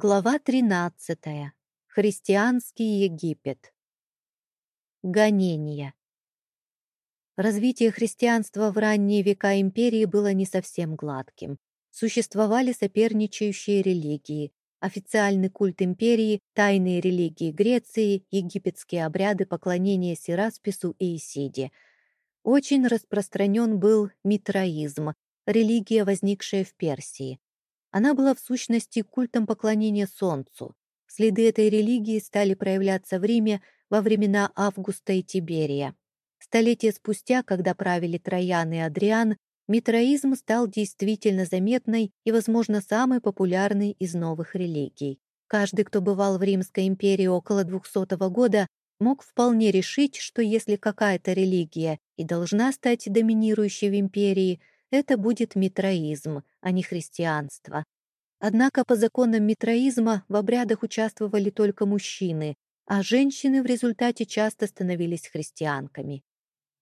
Глава 13. Христианский Египет. Гонения. Развитие христианства в ранние века империи было не совсем гладким. Существовали соперничающие религии, официальный культ империи, тайные религии Греции, египетские обряды поклонения Сираспису и Исиде. Очень распространен был митраизм, религия, возникшая в Персии. Она была в сущности культом поклонения Солнцу. Следы этой религии стали проявляться в Риме во времена Августа и Тиберия. Столетия спустя, когда правили Троян и Адриан, митроизм стал действительно заметной и, возможно, самой популярной из новых религий. Каждый, кто бывал в Римской империи около 200 года, мог вполне решить, что если какая-то религия и должна стать доминирующей в империи, это будет митроизм, а не христианство. Однако по законам митроизма в обрядах участвовали только мужчины, а женщины в результате часто становились христианками.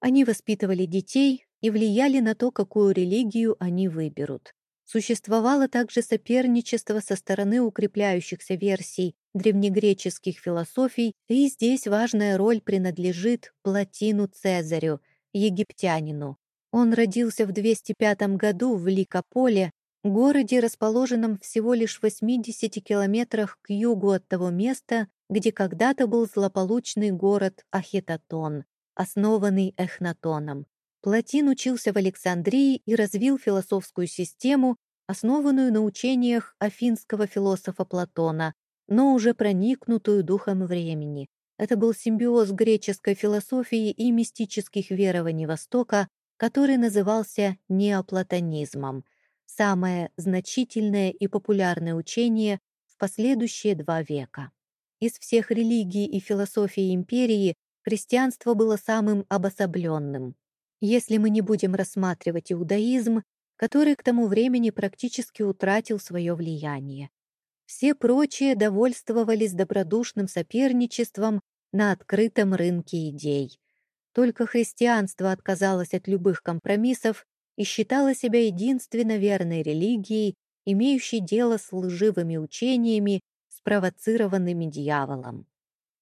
Они воспитывали детей и влияли на то, какую религию они выберут. Существовало также соперничество со стороны укрепляющихся версий древнегреческих философий, и здесь важная роль принадлежит Платину Цезарю, египтянину. Он родился в 205 году в Ликополе, городе, расположенном всего лишь в 80 километрах к югу от того места, где когда-то был злополучный город Ахетатон, основанный Эхнатоном. Платин учился в Александрии и развил философскую систему, основанную на учениях афинского философа Платона, но уже проникнутую духом времени. Это был симбиоз греческой философии и мистических верований Востока, который назывался неоплатонизмом, самое значительное и популярное учение в последующие два века. Из всех религий и философий империи христианство было самым обособленным. Если мы не будем рассматривать иудаизм, который к тому времени практически утратил свое влияние. Все прочие довольствовались добродушным соперничеством на открытом рынке идей. Только христианство отказалось от любых компромиссов и считало себя единственно верной религией, имеющей дело с лживыми учениями, спровоцированными дьяволом.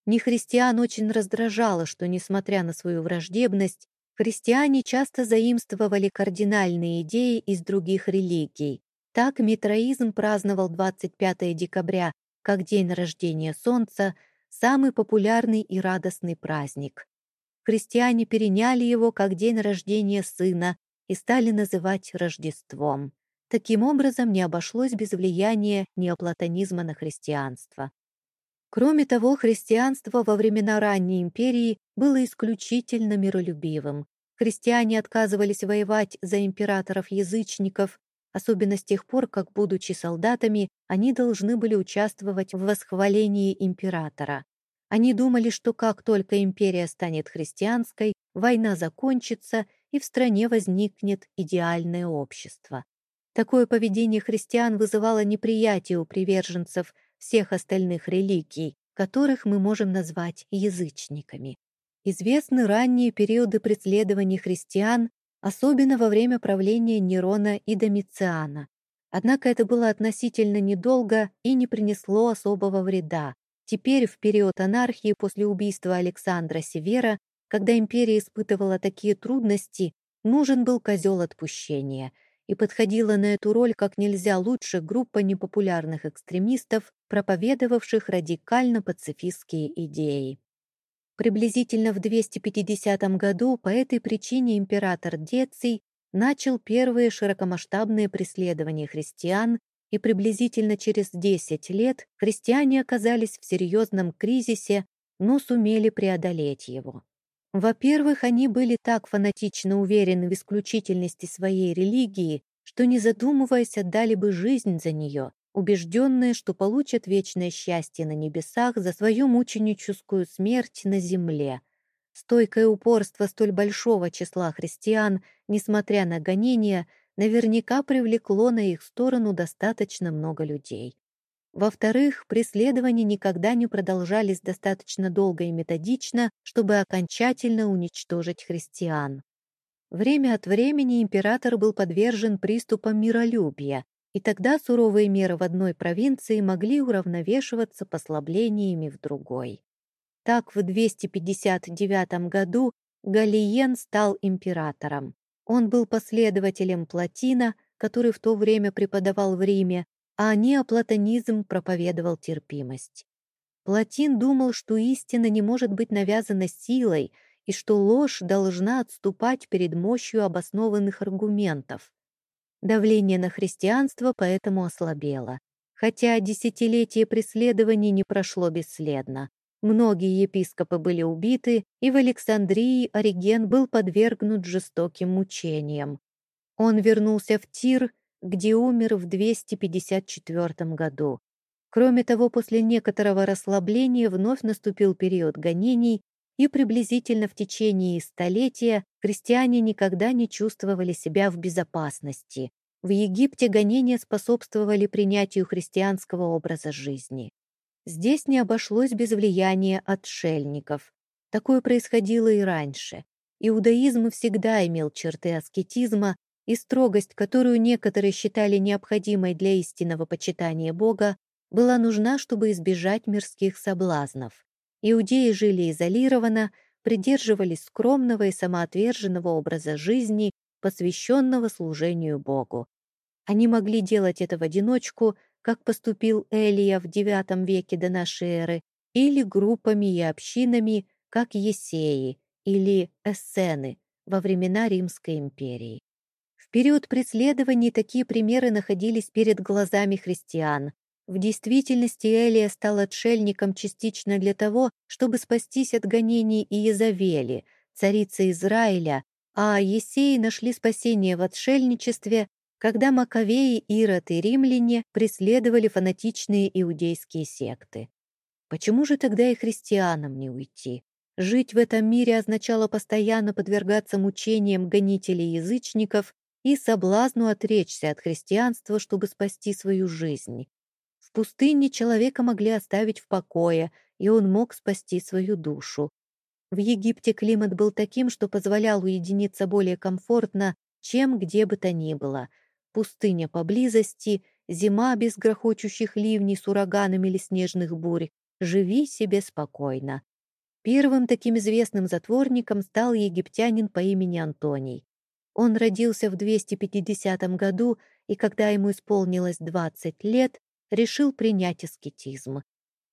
Нехристиан очень раздражало, что, несмотря на свою враждебность, христиане часто заимствовали кардинальные идеи из других религий. Так митроизм праздновал 25 декабря как день рождения Солнца, самый популярный и радостный праздник христиане переняли его как день рождения сына и стали называть Рождеством. Таким образом, не обошлось без влияния неоплатонизма на христианство. Кроме того, христианство во времена ранней империи было исключительно миролюбивым. Христиане отказывались воевать за императоров-язычников, особенно с тех пор, как, будучи солдатами, они должны были участвовать в восхвалении императора. Они думали, что как только империя станет христианской, война закончится и в стране возникнет идеальное общество. Такое поведение христиан вызывало неприятие у приверженцев всех остальных религий, которых мы можем назвать язычниками. Известны ранние периоды преследований христиан, особенно во время правления Нерона и Домициана. Однако это было относительно недолго и не принесло особого вреда, Теперь, в период анархии после убийства Александра Севера, когда империя испытывала такие трудности, нужен был козел отпущения, и подходила на эту роль как нельзя лучше группа непопулярных экстремистов, проповедовавших радикально-пацифистские идеи. Приблизительно в 250 году по этой причине император Деций начал первые широкомасштабные преследования христиан и приблизительно через 10 лет христиане оказались в серьезном кризисе, но сумели преодолеть его. Во-первых, они были так фанатично уверены в исключительности своей религии, что, не задумываясь, отдали бы жизнь за нее, убежденные, что получат вечное счастье на небесах за свою мученическую смерть на земле. Стойкое упорство столь большого числа христиан, несмотря на гонения, наверняка привлекло на их сторону достаточно много людей. Во-вторых, преследования никогда не продолжались достаточно долго и методично, чтобы окончательно уничтожить христиан. Время от времени император был подвержен приступам миролюбия, и тогда суровые меры в одной провинции могли уравновешиваться послаблениями в другой. Так в 259 году Галиен стал императором. Он был последователем Платина, который в то время преподавал в Риме, а неоплатонизм проповедовал терпимость. Платин думал, что истина не может быть навязана силой и что ложь должна отступать перед мощью обоснованных аргументов. Давление на христианство поэтому ослабело. Хотя десятилетие преследований не прошло бесследно. Многие епископы были убиты, и в Александрии Ориген был подвергнут жестоким мучениям. Он вернулся в Тир, где умер в 254 году. Кроме того, после некоторого расслабления вновь наступил период гонений, и приблизительно в течение столетия христиане никогда не чувствовали себя в безопасности. В Египте гонения способствовали принятию христианского образа жизни. Здесь не обошлось без влияния отшельников. Такое происходило и раньше. Иудаизм всегда имел черты аскетизма, и строгость, которую некоторые считали необходимой для истинного почитания Бога, была нужна, чтобы избежать мирских соблазнов. Иудеи жили изолированно, придерживались скромного и самоотверженного образа жизни, посвященного служению Богу. Они могли делать это в одиночку, как поступил Элия в IX веке до нашей эры, или группами и общинами, как Есеи или Эссены во времена Римской империи. В период преследований такие примеры находились перед глазами христиан, в действительности Элия стал отшельником частично для того, чтобы спастись от гонений Иезавели, царицы Израиля, а Есеи нашли спасение в отшельничестве, когда Маковеи, Ирод и римляне преследовали фанатичные иудейские секты. Почему же тогда и христианам не уйти? Жить в этом мире означало постоянно подвергаться мучениям гонителей язычников и соблазну отречься от христианства, чтобы спасти свою жизнь пустыне человека могли оставить в покое, и он мог спасти свою душу. В Египте климат был таким, что позволял уединиться более комфортно, чем где бы то ни было. Пустыня поблизости, зима без грохочущих ливней с ураганами или снежных бурь. Живи себе спокойно. Первым таким известным затворником стал египтянин по имени Антоний. Он родился в 250 году, и когда ему исполнилось 20 лет, решил принять аскетизм.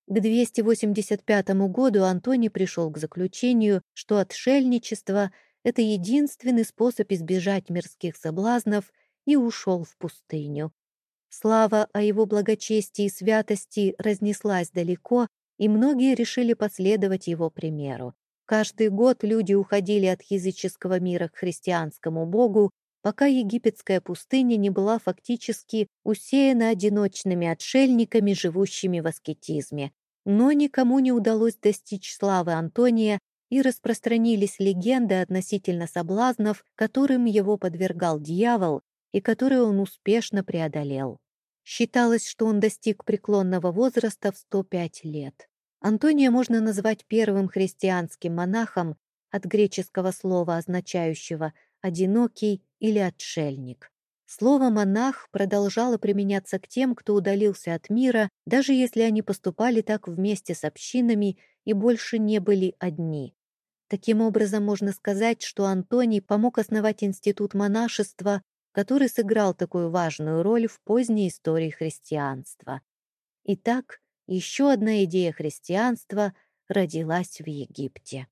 К 285 году Антоний пришел к заключению, что отшельничество — это единственный способ избежать мирских соблазнов, и ушел в пустыню. Слава о его благочестии и святости разнеслась далеко, и многие решили последовать его примеру. Каждый год люди уходили от языческого мира к христианскому богу, пока египетская пустыня не была фактически усеяна одиночными отшельниками, живущими в аскетизме. Но никому не удалось достичь славы Антония, и распространились легенды относительно соблазнов, которым его подвергал дьявол и которые он успешно преодолел. Считалось, что он достиг преклонного возраста в 105 лет. Антония можно назвать первым христианским монахом от греческого слова, означающего «одинокий» или отшельник. Слово «монах» продолжало применяться к тем, кто удалился от мира, даже если они поступали так вместе с общинами и больше не были одни. Таким образом, можно сказать, что Антоний помог основать институт монашества, который сыграл такую важную роль в поздней истории христианства. Итак, еще одна идея христианства родилась в Египте.